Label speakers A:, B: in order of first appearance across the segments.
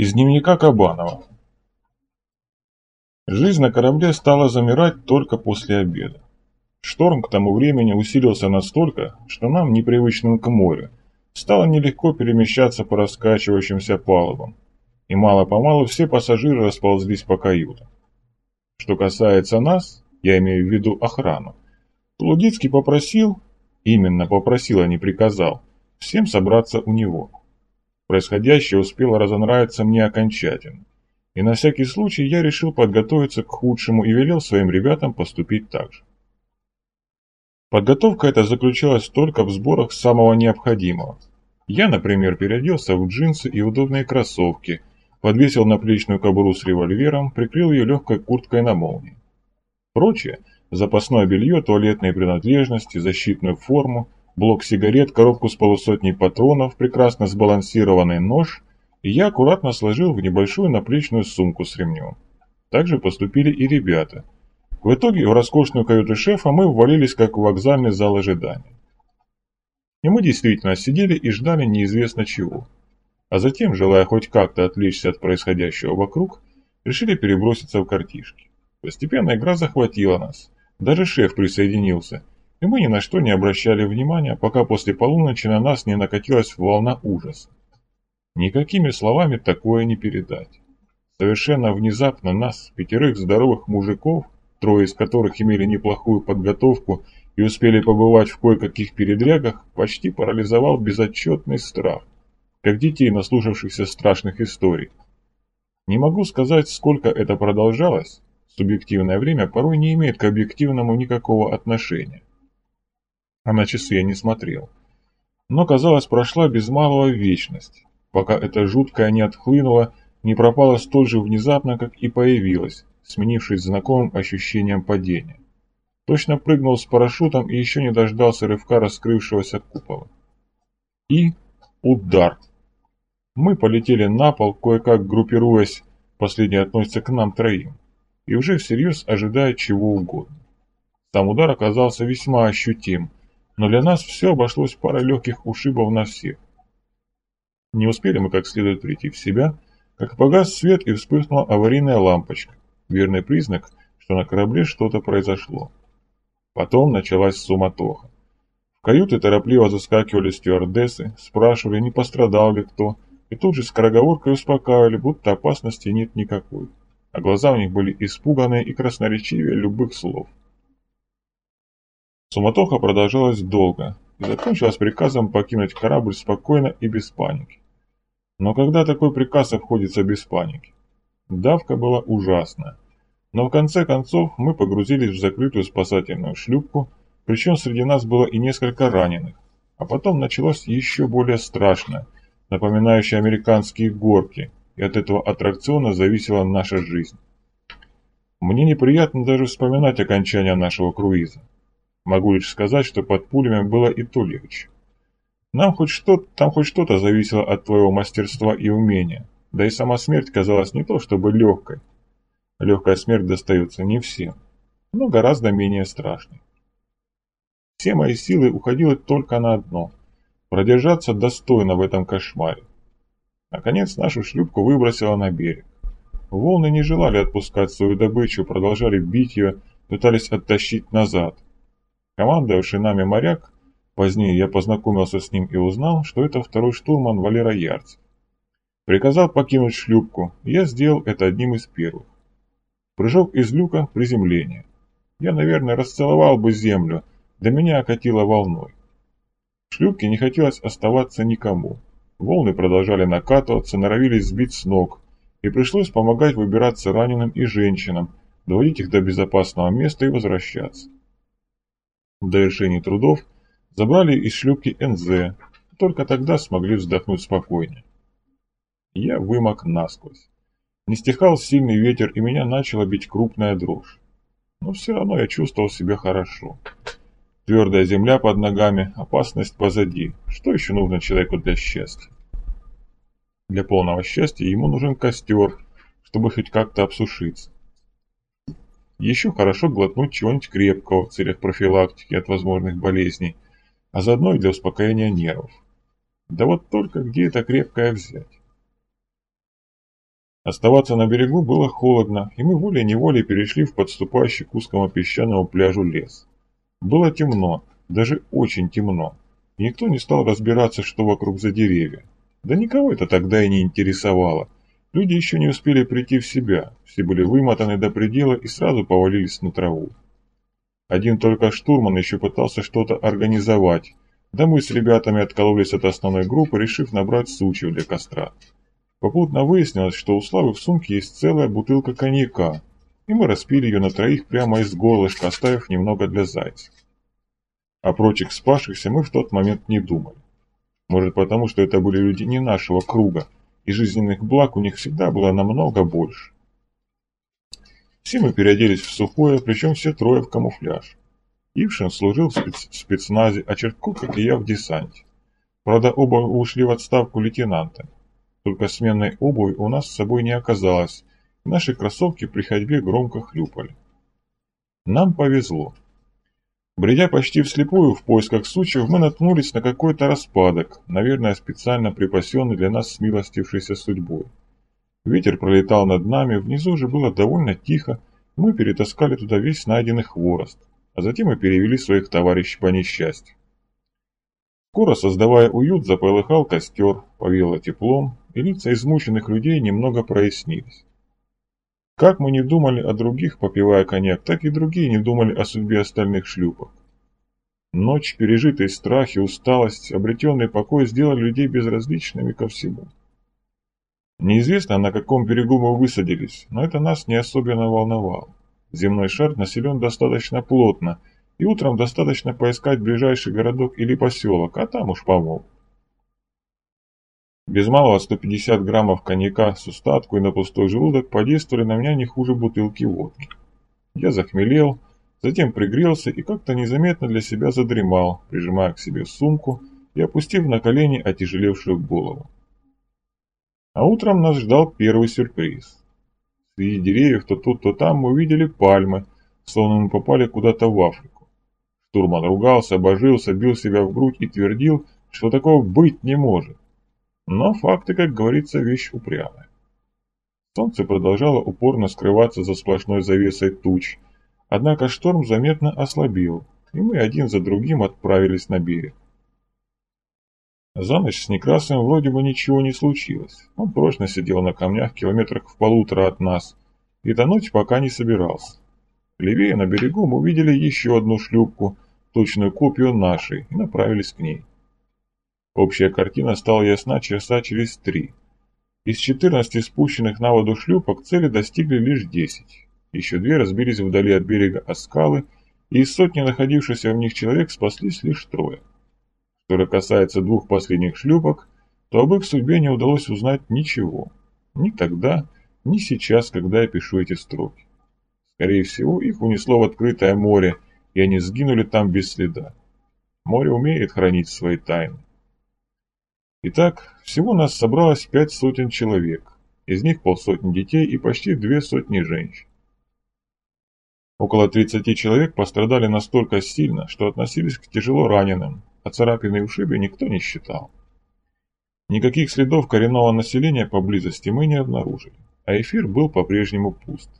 A: Из дневника Кабанова. Жизнь на корабле стала замирать только после обеда. Шторм к тому времени усилился настолько, что нам, непривычным к морю, стало нелегко перемещаться по раскачивающимся палубам, и мало-помалу все пассажиры расползлись по каютам. Что касается нас, я имею в виду охрану, Лудицкий попросил, именно попросил, а не приказал, всем собраться у него. Происходящее успело разонравиться мне окончательно, и на всякий случай я решил подготовиться к худшему и велел своим ребятам поступить так же. Подготовка эта заключалась только в сборах самого необходимого. Я, например, переоделся в джинсы и удобные кроссовки, подвесил наплечную кобуру с револьвером, прикрыл ее легкой курткой на молнии. Прочее – запасное белье, туалетные принадлежности, защитную форму – блок сигарет, коробку с полусотней патронов, прекрасно сбалансированный нож, и я аккуратно сложил в небольшую наплечную сумку с ремнем. Так же поступили и ребята. В итоге в роскошную каюту шефа мы ввалились как в вокзальный зал ожидания. И мы действительно сидели и ждали неизвестно чего. А затем, желая хоть как-то отвлечься от происходящего вокруг, решили переброситься в картишки. Постепенно игра захватила нас. Даже шеф присоединился – и мы ни на что не обращали внимания, пока после полуночи на нас не накатилась волна ужаса. Никакими словами такое не передать. Совершенно внезапно нас, пятерых здоровых мужиков, трое из которых имели неплохую подготовку и успели побывать в кое-каких передрягах, почти парализовал безотчетный страх, как детей, наслушавшихся страшных историй. Не могу сказать, сколько это продолжалось, субъективное время порой не имеет к объективному никакого отношения а на часы я не смотрел. Но, казалось, прошла без малого вечность, пока эта жуткая не отхлынула, не пропала столь же внезапно, как и появилась, сменившись знакомым ощущением падения. Точно прыгнул с парашютом и еще не дождался рывка раскрывшегося купола. И удар. Мы полетели на пол, кое-как группируясь, последний относится к нам троим, и уже всерьез ожидая чего угодно. Сам удар оказался весьма ощутим, но для нас все обошлось парой легких ушибов на всех. Не успели мы как следует прийти в себя, как погас свет и вспыхнула аварийная лампочка, верный признак, что на корабле что-то произошло. Потом началась суматоха. В каюты торопливо заскакивали стюардессы, спрашивали, не пострадал ли кто, и тут же скороговоркой успокаивали, будто опасности нет никакой, а глаза у них были испуганные и красноречивее любых слов. Суматоха продолжалась долго и закончилась приказом покинуть корабль спокойно и без паники. Но когда такой приказ обходится без паники? Давка была ужасная. Но в конце концов мы погрузились в закрытую спасательную шлюпку, причем среди нас было и несколько раненых. А потом началось еще более страшное, напоминающее американские горки, и от этого аттракциона зависела наша жизнь. Мне неприятно даже вспоминать окончание нашего круиза. Могу лишь сказать, что под пулями было и то легче. Нам хоть что там хоть что-то зависело от твоего мастерства и умения, да и сама смерть казалась не то чтобы легкой. Легкая смерть достается не всем, но гораздо менее страшной. Все мои силы уходили только на одно – продержаться достойно в этом кошмаре. Наконец нашу шлюпку выбросило на берег. Волны не желали отпускать свою добычу, продолжали бить ее, пытались оттащить назад – Командовавший нами моряк, позднее я познакомился с ним и узнал, что это второй штурман Валера Ярцев. Приказал покинуть шлюпку, я сделал это одним из первых. Прыжок из люка, приземление. Я, наверное, расцеловал бы землю, до меня окатило волной. В шлюпке не хотелось оставаться никому. Волны продолжали накатываться, норовились сбить с ног, и пришлось помогать выбираться раненым и женщинам, доводить их до безопасного места и возвращаться. В довершении трудов забрали из шлюпки НЗ, только тогда смогли вздохнуть спокойнее. Я вымок насквозь. Не стихал сильный ветер, и меня начала бить крупная дрожь. Но все равно я чувствовал себя хорошо. Твердая земля под ногами, опасность позади. Что еще нужно человеку для счастья? Для полного счастья ему нужен костер, чтобы хоть как-то обсушиться. Еще хорошо глотнуть чего-нибудь крепкого в целях профилактики от возможных болезней, а заодно и для успокоения нервов. Да вот только где это крепкое взять? Оставаться на берегу было холодно, и мы волей-неволей перешли в подступающий к узкому песчаному пляжу лес. Было темно, даже очень темно, никто не стал разбираться, что вокруг за деревья. Да никого это тогда и не интересовало. Люди еще не успели прийти в себя, все были вымотаны до предела и сразу повалились на траву. Один только штурман еще пытался что-то организовать, да мы с ребятами откололись от основной группы, решив набрать сучьев для костра. Попутно выяснилось, что у Славы в сумке есть целая бутылка коньяка, и мы распили ее на троих прямо из горлышка, оставив немного для зайца. О прочих спасшихся мы в тот момент не думали. Может потому, что это были люди не нашего круга, и жизненных благ у них всегда было намного больше. Все мы переоделись в сухое, причем все трое в камуфляж. Ившин служил в спец спецназе, а Чертков, как и я, в десанте. Правда, оба ушли в отставку лейтенантами. Только сменной обуви у нас с собой не оказалось, и наши кроссовки при ходьбе громко хлюпали. Нам повезло. Бредя почти вслепую в поисках сучьев, мы наткнулись на какой-то распадок, наверное, специально припасенный для нас смилостившейся судьбой. Ветер пролетал над нами, внизу же было довольно тихо, мы перетаскали туда весь найденный хворост, а затем и перевели своих товарищей по несчастью. Скоро, создавая уют, заполыхал костер, повело теплом, и лица измученных людей немного прояснились. Как мы не думали о других, попивая коньяк, так и другие не думали о судьбе остальных шлюпок. Ночь, пережитые страхи, усталость, обретенный покой сделали людей безразличными ко всему. Неизвестно, на каком берегу мы высадились, но это нас не особенно волновало. Земной шар населен достаточно плотно, и утром достаточно поискать ближайший городок или поселок, а там уж помогут. Без малого 150 граммов коньяка с устатку и на пустой желудок подействовали на меня не хуже бутылки водки. Я захмелел, затем пригрелся и как-то незаметно для себя задремал, прижимая к себе сумку и опустив на колени отяжелевшую голову. А утром нас ждал первый сюрприз. Среди деревьев то тут, то там мы увидели пальмы, словно мы попали куда-то в Африку. Штурман ругался, обожился, бил себя в грудь и твердил, что такого быть не может. Но факты, как говорится, вещь упрямая. Солнце продолжало упорно скрываться за сплошной завесой туч, однако шторм заметно ослабил, и мы один за другим отправились на берег. За ночь с Некрасовым вроде бы ничего не случилось. Он прочно сидел на камнях километрах в полутора от нас, и до ночи пока не собирался. Левее на берегу мы увидели еще одну шлюпку, точную копию нашей, и направились к ней. Общая картина стала ясна часа через три. Из 14 спущенных на воду шлюпок цели достигли лишь 10. Еще две разбились вдали от берега о скалы, и из сотни находившихся в них человек спаслись лишь трое. Что касается двух последних шлюпок, то об их судьбе не удалось узнать ничего. Ни тогда, ни сейчас, когда я пишу эти строки. Скорее всего, их унесло в открытое море, и они сгинули там без следа. Море умеет хранить свои тайны. Итак, всего нас собралось пять сотен человек, из них полсотни детей и почти две сотни женщин. Около 30 человек пострадали настолько сильно, что относились к тяжело раненым, а царапины и ушибы никто не считал. Никаких следов коренного населения поблизости мы не обнаружили, а эфир был по-прежнему пуст.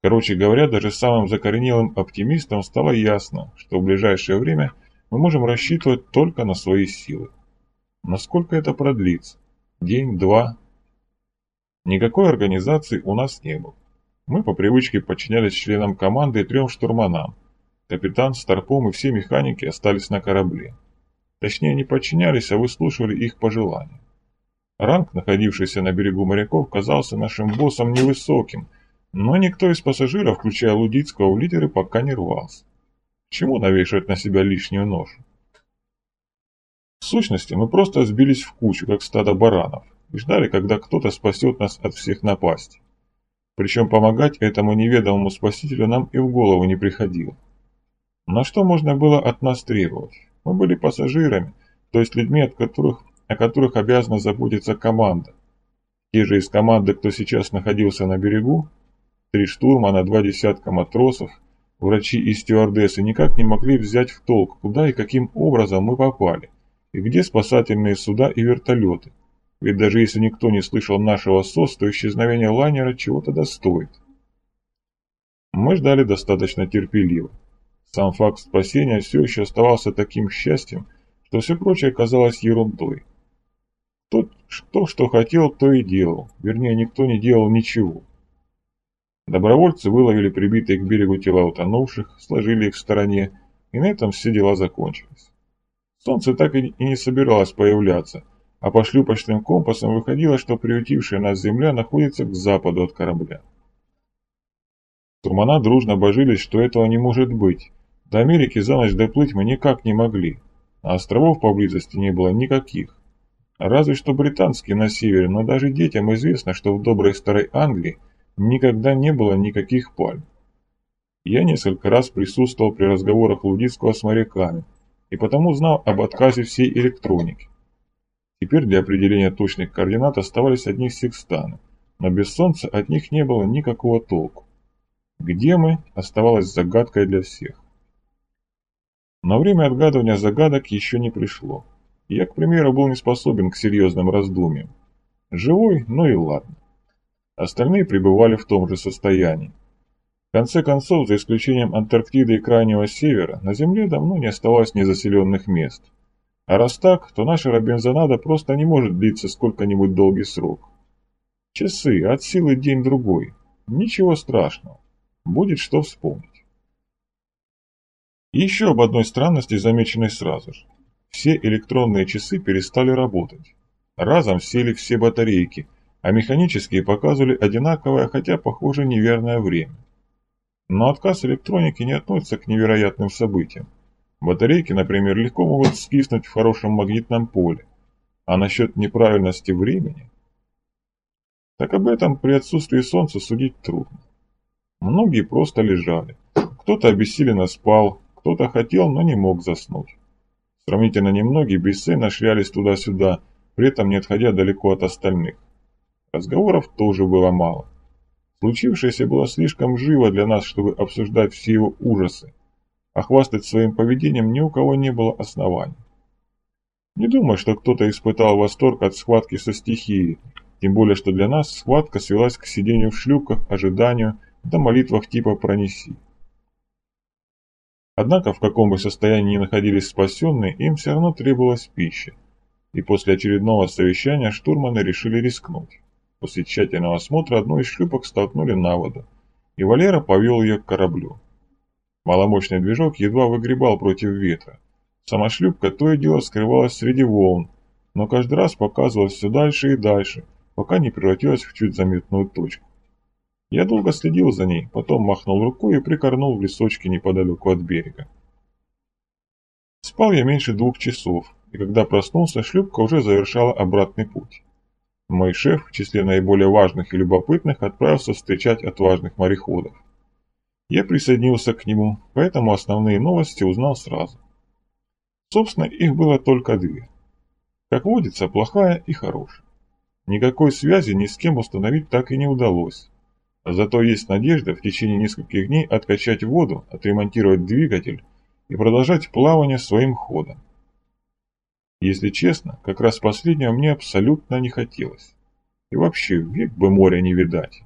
A: Короче говоря, даже самым закоренелым оптимистам стало ясно, что в ближайшее время мы можем рассчитывать только на свои силы. Насколько это продлится? День, два? Никакой организации у нас не было. Мы по привычке подчинялись членам команды и трем штурманам. Капитан, Старпом и все механики остались на корабле. Точнее, не подчинялись, а выслушивали их пожелания. Ранг, находившийся на берегу моряков, казался нашим боссом невысоким, но никто из пассажиров, включая Лудицкого, в лидеры пока не рвался. Чему навешивать на себя лишнюю ношу? В сущности, мы просто сбились в кучу, как стадо баранов, и ждали, когда кто-то спасет нас от всех напастей. Причем помогать этому неведомому спасителю нам и в голову не приходило. На что можно было от нас требовать? Мы были пассажирами, то есть людьми, от которых, о которых обязана заботиться команда. Те же из команды, кто сейчас находился на берегу, три штурмана, два десятка матросов, врачи и стюардессы никак не могли взять в толк, куда и каким образом мы попали и где спасательные суда и вертолеты, Ведь даже если никто не слышал нашего СОС, то исчезновение лайнера чего-то достоит. Мы ждали достаточно терпеливо. Сам факт спасения все еще оставался таким счастьем, что все прочее казалось ерундой. Тот, что, что хотел, то и делал. Вернее, никто не делал ничего. Добровольцы выловили прибитые к берегу тела утонувших, сложили их в стороне, и на этом все дела закончились. Солнце так и не собиралось появляться, а по шлюпочным компасам выходило, что приютившая нас земля находится к западу от корабля. Турмана дружно божились, что этого не может быть. До Америки за ночь доплыть мы никак не могли, а островов поблизости не было никаких. Разве что британские на севере, но даже детям известно, что в доброй старой Англии никогда не было никаких пальм. Я несколько раз присутствовал при разговорах Лудицкого с моряками, и потому знал об отказе всей электроники. Теперь для определения точных координат оставались одни секстаны, но без солнца от них не было никакого толку. Где мы, оставалось загадкой для всех. Но время отгадывания загадок еще не пришло. Я, к примеру, был не способен к серьезным раздумьям. Живой, ну и ладно. Остальные пребывали в том же состоянии. В конце концов, за исключением Антарктиды и Крайнего Севера, на Земле давно не оставалось незаселенных мест. А раз так, то наша Робинзонада просто не может длиться сколько-нибудь долгий срок. Часы, от силы день-другой. Ничего страшного. Будет что вспомнить. еще об одной странности, замеченной сразу же. Все электронные часы перестали работать. Разом сели все батарейки, а механические показывали одинаковое, хотя, похоже, неверное время. Но отказ электроники не относится к невероятным событиям. Батарейки, например, легко могут скиснуть в хорошем магнитном поле. А насчет неправильности времени? Так об этом при отсутствии солнца судить трудно. Многие просто лежали. Кто-то обессиленно спал, кто-то хотел, но не мог заснуть. Сравнительно немногие бесцельно шлялись туда-сюда, при этом не отходя далеко от остальных. Разговоров тоже было мало. Случившееся было слишком живо для нас, чтобы обсуждать все его ужасы, а хвастать своим поведением ни у кого не было оснований. Не думаю, что кто-то испытал восторг от схватки со стихией, тем более, что для нас схватка свелась к сидению в шлюпках, ожиданию, да молитвах типа «пронеси». Однако, в каком бы состоянии ни находились спасенные, им все равно требовалась пища. И после очередного совещания штурманы решили рискнуть. После тщательного осмотра одной из шлюпок столкнули на воду, и Валера повел ее к кораблю. Маломощный движок едва выгребал против ветра. Сама шлюпка то и дело скрывалась среди волн, но каждый раз показывалась все дальше и дальше, пока не превратилась в чуть заметную точку. Я долго следил за ней, потом махнул рукой и прикорнул в лесочке неподалеку от берега. Спал я меньше двух часов, и когда проснулся, шлюпка уже завершала обратный путь. Мой шеф, в числе наиболее важных и любопытных, отправился встречать отважных мореходов. Я присоединился к нему, поэтому основные новости узнал сразу. Собственно, их было только две. Как водится, плохая и хорошая. Никакой связи ни с кем установить так и не удалось. Зато есть надежда в течение нескольких дней откачать воду, отремонтировать двигатель и продолжать плавание своим ходом. Если честно, как раз последнего мне абсолютно не хотелось. И вообще, век бы моря не видать.